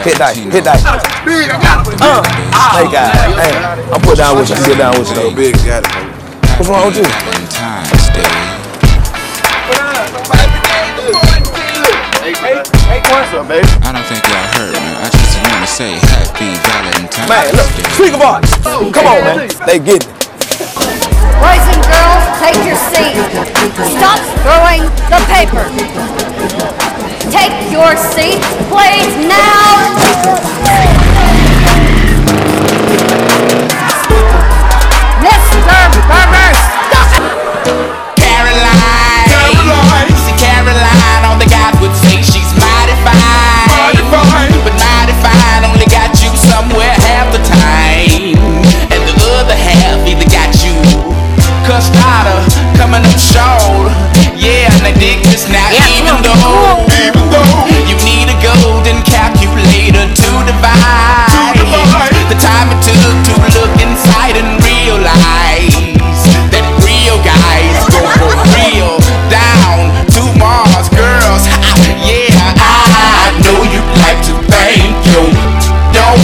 My name Hit that, Valentino. hit that. Uh, hey guys, hey, I'm put down with you, sit down with you though. Big got it. What's wrong with you? Valentine's Day. What's up, baby? I don't think y'all heard, man. I just want to say Happy Valentine's Man, look, speak of arts. Come on, man. They get it. Boys and girls, take your seat. Stop throwing the paper. Your seats, please, now.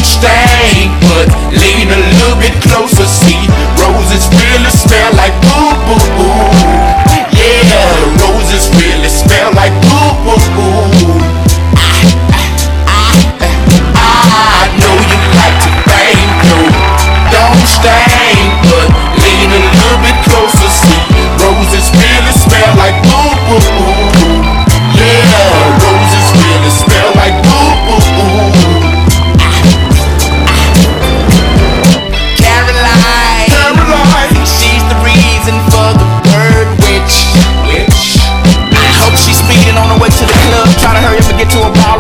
Stay,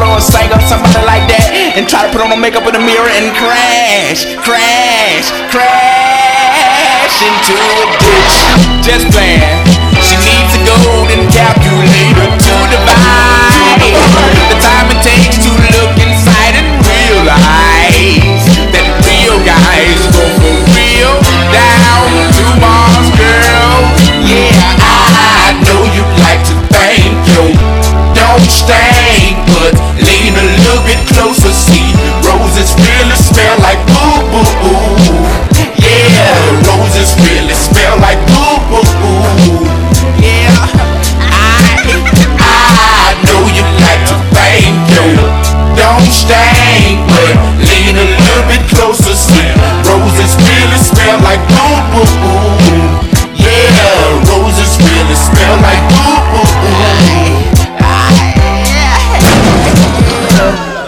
to or somebody like that, and try to put on her makeup in the mirror and crash, crash, crash into a ditch. Just playing. She needs a golden divide.